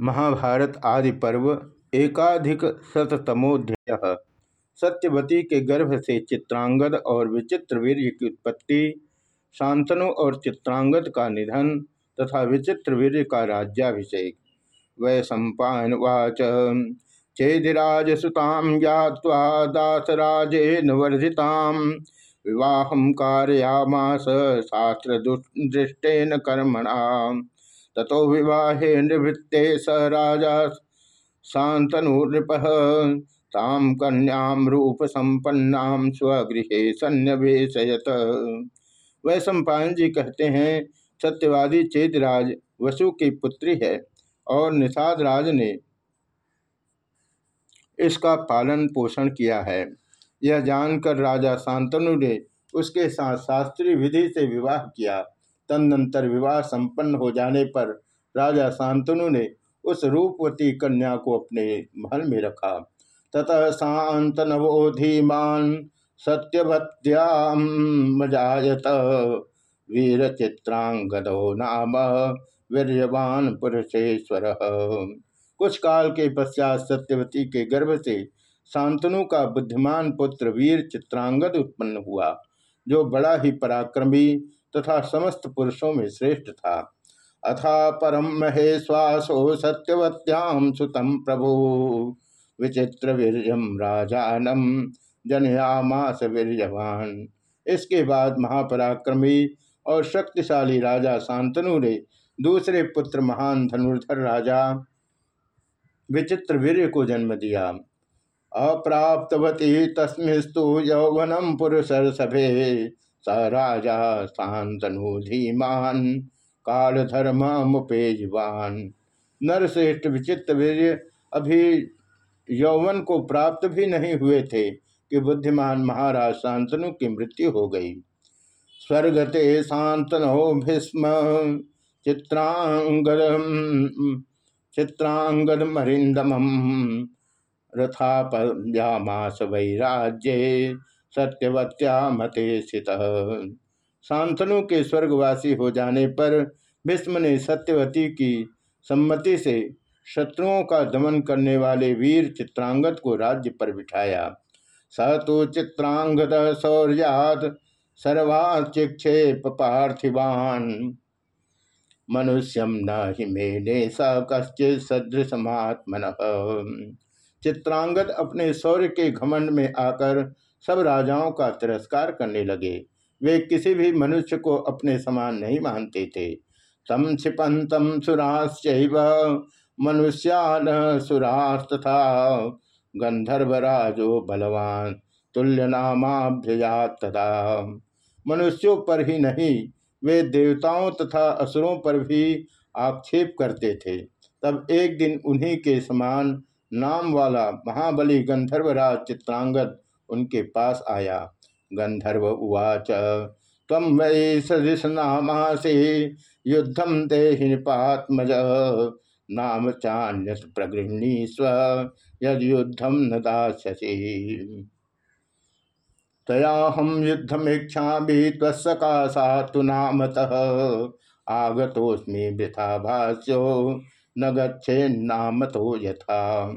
महाभारत आदि पर्व एकाधिक शतमोध्याय सत्यवती के गर्भ से चित्रांगद और विचित्र वीर्य की उत्पत्ति, शांतनु और चित्रांगद का निधन तथा विचित्र वीर्य का राज्याभिषेक। वै सम्पावाच चेदिराज सुताम ज्ञावा दासराजेन वर्धिताम विवाह कारयामास शास्त्र दृष्टेन कर्मणा ततो विवाहे निवृत्ते स राजा शांतनुप ताम कन्याम रूप संपन्नाम स्वगृह वह सम्पायन जी कहते हैं, सत्यवादी चेतराज वसु की पुत्री है और निषाद राज ने इसका पालन पोषण किया है। यह जानकर राजा शांतनु ने उसके साथ शास्त्रीय विधि से विवाह किया। तदनंतर विवाह संपन्न हो जाने पर राजा शांतनु ने उस रूपवती कन्या को अपने महल में रखा। ततः शांत नवो धीमान सत्यवत्याजात वीर चित्रांगदो नाम वीरवान पुरुषेश्वर। कुछ काल के पश्चात सत्यवती के गर्भ से शांतनु का बुद्धिमान पुत्र वीर चित्रांगद उत्पन्न हुआ, जो बड़ा ही पराक्रमी तथा समस्त पुरुषों में श्रेष्ठ था। अथा परम महेश्वासो सत्यवत्याम सुतम प्रभु। विचित्र वीरम राजानम जनयामास वीरवान इसके बाद महापराक्रमी और शक्तिशाली राजा शांतनु ने दूसरे पुत्र महान धनुर्धर राजा विचित्र वीर को जन्म दिया। अप्राप्तवती तस्मिस्तु यौवनम पुरुष सभे स राजा शांतनु धीमान काल धर्म मुपेजवान नरश्रेष्ठ विचित्र वीर अभी यौवन को प्राप्त भी नहीं हुए थे कि बुद्धिमान महाराज शांतनु की मृत्यु हो गई। स्वर्गते शांतनो भीस्म चित्रांगद चित्रांगद मरिंदम रथापयामास वैराज्ये सत्यवत्या मते स्थित। शांतनु के स्वर्गवासी हो जाने पर भीष्म ने सत्यवती की सम्मति से शत्रुओं का दमन करने वाले वीर चित्रांगद को राज्य पर बिठाया। स तो चित्रांगद शौर्याद सर्वाचिक्षेप पार्थिवान। मनुष्यम न हिमेने स कश्चित सदृशमात्मन। चित्रांगद अपने शौर्य के घमंड में आकर सब राजाओं का तिरस्कार करने लगे। वे किसी भी मनुष्य को अपने समान नहीं मानते थे। तम क्षिपंतम सुराश्च मनुष्यान सुरास्तथा गंधर्वराजो बलवान तुल्य नामाभ्यया तथा मनुष्यों पर ही नहीं, वे देवताओं तथा असुरों पर भी आक्षेप करते थे। तब एक दिन उन्हीं के समान नाम वाला महाबली गंधर्वराज चित्रांगद उनके पास आया। गंधर्व उवाच तम वै सदृश नामासे युद्धम निपात्मज नाम चान्यत प्रगृहणी स्व यद युद्धम न दास्यसी। तयाहम युद्धमीक्षा तत्सकाशा तु नामतः। आगतोस्मी वृथा भाष्यो, न गच्छे नाम तो यथा।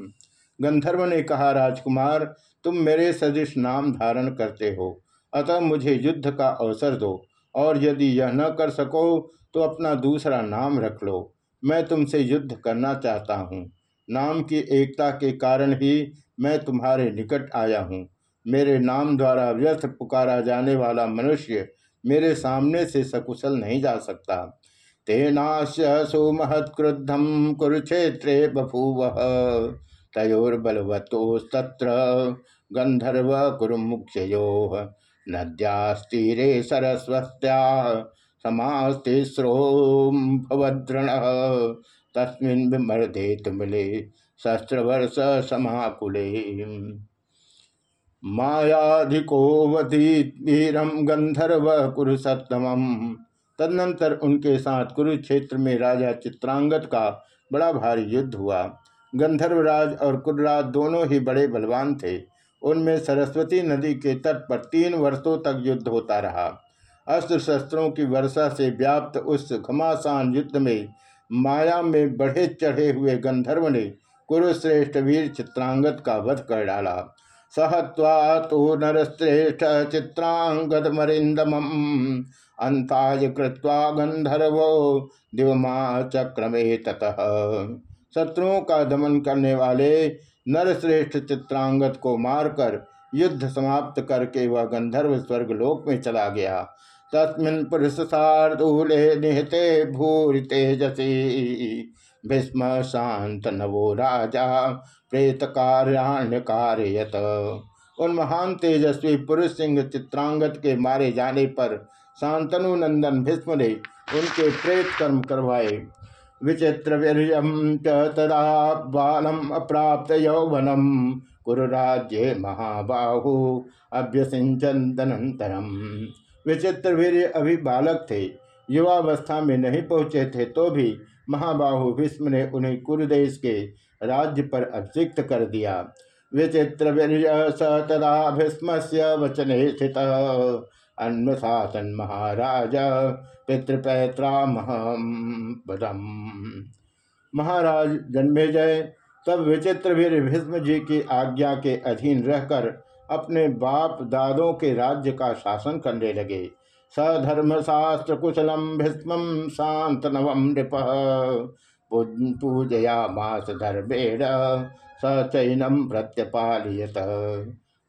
गंधर्व ने कहा, राजकुमार, तुम मेरे सदृश नाम धारण करते हो। अतः मुझे युद्ध का अवसर दो, और यदि यह न कर सको तो अपना दूसरा नाम रख लो। मैं तुमसे युद्ध करना चाहता हूँ। नाम की एकता के कारण ही मैं तुम्हारे निकट आया हूँ। मेरे नाम द्वारा व्यर्थ पुकारा जाने वाला मनुष्य मेरे सामने से सकुशल नहीं जा सकता। तेनाश्य सुमहत्क्रुद्धम कुरुक्षेत्रे बभूव। तयोर्बलवतोस्तत्र गंधर्व कुरुमुख्यो नद्यास्तीरे सरस्वत्या समास्तिस्रो भवद्रण तस्मिन् विमर्दे तुमले शस्त्रवर्ष समाकुले मायाधिको वीरम गंधर्व कुरुसत्तम तदनंतर उनके साथ कुरुक्षेत्र में राजा चित्रांगत का बड़ा भारी युद्ध हुआ। गंधर्वराज और कुर्राज दोनों ही बड़े बलवान थे। उनमें सरस्वती नदी के तट पर तीन वर्षों तक युद्ध होता रहा। अस्त्र शस्त्रों की वर्षा से व्याप्त उस घमासान युद्ध में माया में बढ़े चढ़े हुए गंधर्व ने कुरुश्रेष्ठ वीर चित्रांगत का वध कर डाला। सहत्वा तो नरश्रेष्ठ चित्रांगद मरिंदम अंताज कृत्वा गंधर्वो दिवमा चक्रमे ततः। शत्रुओं का दमन करने वाले नरश्रेष्ठ चित्रांगत को मारकर युद्ध समाप्त करके वह गंधर्व स्वर्ग लोक में चला गया। तस्मिन पुरुष सार्दूले निहते भूरि तेजसी भीष्म शांत नवो राजा प्रेत कार्याण्य कार्यत उन महान तेजस्वी पुरुष सिंह चित्रांगत के मारे जाने पर शांतनु नंदन भीष्म ने उनके प्रेत कर्म करवाए। विचित्र वीरियम तदा बालम अप्राप्त यौवनम कुरुराज्य महाबाहु अभ्यसिंचन विचित्र वीर अभी बालक थे, युवावस्था में नहीं पहुँचे थे तो भी महाबाहु भीष्म ने उन्हें कुरुदेश के राज्य पर अभिषिक्त कर दिया। विचित्र स तदा भीष्म से वचने स्थित। अन्वशासन महाराज पितृपैत्रा महम महाराज, जन्मे जन्मेजय तब विचित्र वीर भीष्म जी की आज्ञा के अधीन रहकर अपने बाप दादों के राज्य का शासन करने लगे। सधर्मशास्त्र कुशलम भीष्म शांत नवम नृप। पूजया मास धर्मेण सचैनम प्रत्यपालियत।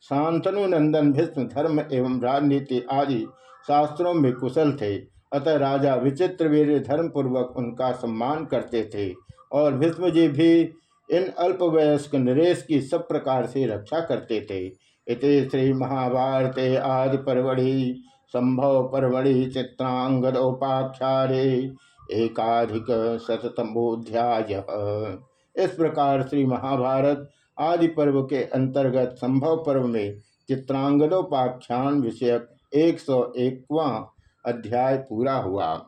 शांतनु नंदन भीष्म धर्म एवं राजनीति आदि शास्त्रों में कुशल थे। अतः राजा विचित्र वीर धर्मपूर्वक उनका सम्मान करते थे और भीष्म जी भी इन अल्पवयस्क नरेश की सब प्रकार से रक्षा करते थे। इति श्री महाभारते आदि परवड़ी संभव परवड़ी चित्रांगदोपाख्यारे एकाधिक शतमोध्याय इस प्रकार श्री महाभारत आदि पर्व के अंतर्गत संभव पर्व में चित्रांगदोपाख्यान विषयक एक सौ अध्याय पूरा हुआ।